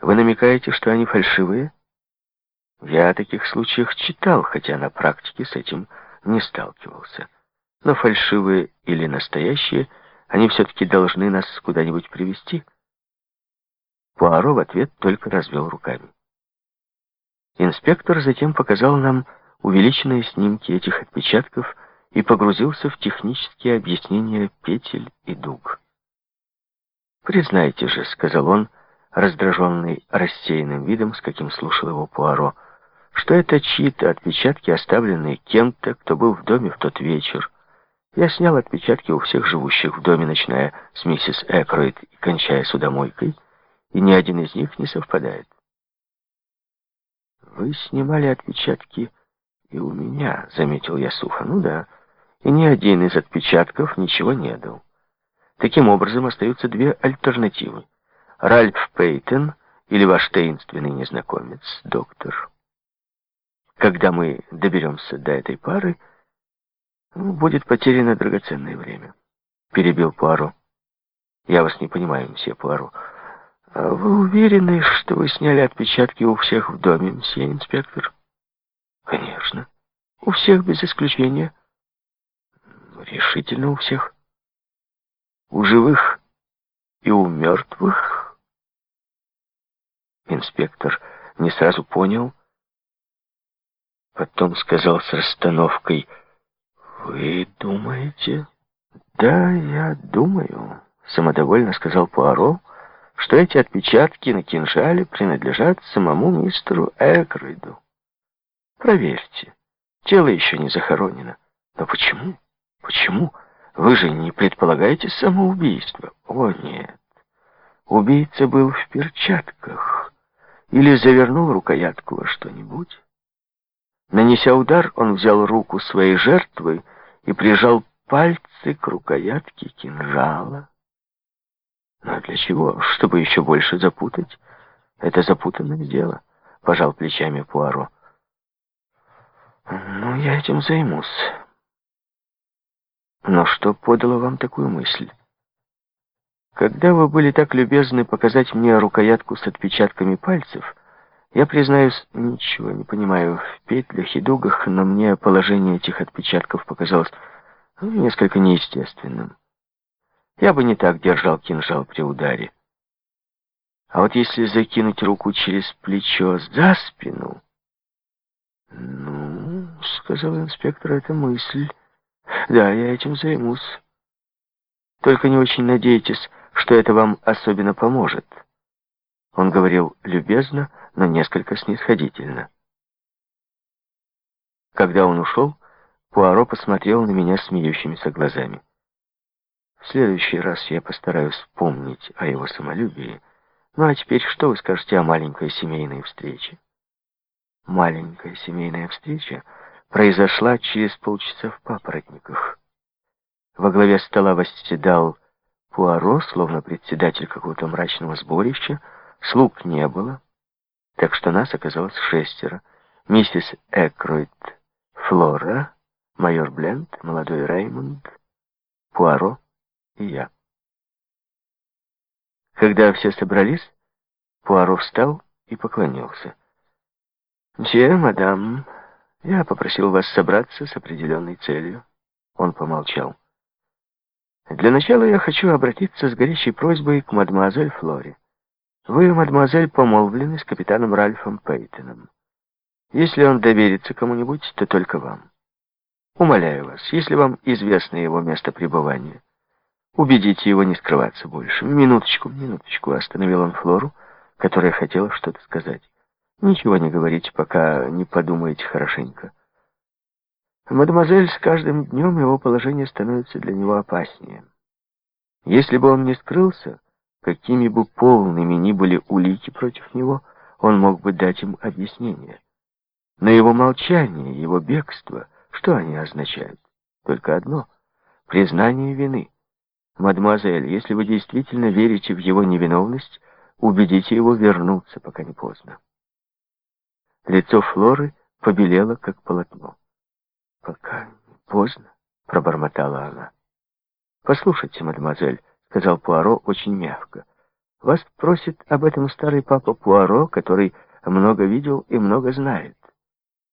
Вы намекаете, что они фальшивые? Я о таких случаях читал, хотя на практике с этим не сталкивался. Но фальшивые или настоящие, они все-таки должны нас куда-нибудь привести. Пуаро в ответ только развел руками. Инспектор затем показал нам увеличенные снимки этих отпечатков и погрузился в технические объяснения петель и дуг. «Признайте же», — сказал он, раздраженный рассеянным видом, с каким слушал его Пуаро, что это чьи-то отпечатки, оставленные кем-то, кто был в доме в тот вечер. Я снял отпечатки у всех живущих в доме, начиная с миссис Экроид и кончая судомойкой, и ни один из них не совпадает. «Вы снимали отпечатки и у меня», — заметил я сухо. «Ну да, и ни один из отпечатков ничего не дал. Таким образом, остаются две альтернативы. Ральф Пейтон или ваш таинственный незнакомец, доктор. Когда мы доберемся до этой пары, ну, будет потеряно драгоценное время», — перебил Пуаро. «Я вас не понимаю, мсье Пуаро». А «Вы уверены, что вы сняли отпечатки у всех в доме, мсье инспектор?» «Конечно. У всех без исключения». «Решительно у всех. У живых и у мертвых?» Инспектор не сразу понял, потом сказал с расстановкой, «Вы думаете?» «Да, я думаю», — самодовольно сказал Пуаро, — что эти отпечатки на кинжале принадлежат самому мистеру Экройду. Проверьте. Тело еще не захоронено. Но почему? Почему? Вы же не предполагаете самоубийство? О, нет. Убийца был в перчатках. Или завернул рукоятку во что-нибудь. Нанеся удар, он взял руку своей жертвы и прижал пальцы к рукоятке кинжала. А для чего? Чтобы еще больше запутать? Это запутанное дело, пожал плечами Пуаро. Ну, я этим займусь. Но что подало вам такую мысль? Когда вы были так любезны показать мне рукоятку с отпечатками пальцев, я, признаюсь, ничего не понимаю в петлях и дугах, но мне положение этих отпечатков показалось ну, несколько неестественным. Я бы не так держал кинжал при ударе. А вот если закинуть руку через плечо за спину... Ну, сказал инспектор, это мысль. Да, я этим займусь. Только не очень надейтесь, что это вам особенно поможет. Он говорил любезно, но несколько снисходительно. Когда он ушел, Пуаро посмотрел на меня смеющимися глазами. В следующий раз я постараюсь помнить о его самолюбии. Ну а теперь что вы скажете о маленькой семейной встрече? Маленькая семейная встреча произошла через полчаса в папоротниках. Во главе стола восседал Пуаро, словно председатель какого-то мрачного сборища. Слуг не было, так что нас оказалось шестеро. Миссис Экройд, Флора, майор Бленд, молодой Реймонд, Пуаро и я. Когда все собрались, Пуаро встал и поклонился. «Мсье, мадам, я попросил вас собраться с определенной целью». Он помолчал. «Для начала я хочу обратиться с горячей просьбой к мадемуазель Флоре. Вы, мадемуазель, помолвлены с капитаном Ральфом Пейтоном. Если он доверится кому-нибудь, то только вам. Умоляю вас, если вам известно его место пребывания, Убедите его не скрываться больше. Минуточку, минуточку, остановил он Флору, которая хотела что-то сказать. Ничего не говорите, пока не подумаете хорошенько. Мадемуазель, с каждым днем его положение становится для него опаснее. Если бы он не скрылся, какими бы полными ни были улики против него, он мог бы дать им объяснение. Но его молчание, его бегство, что они означают? Только одно — признание вины. «Мадемуазель, если вы действительно верите в его невиновность, убедите его вернуться, пока не поздно». Лицо Флоры побелело, как полотно. «Пока не поздно», — пробормотала она. «Послушайте, мадемуазель», — сказал Пуаро очень мягко, Вас просит об этом старый папа Пуаро, который много видел и много знает.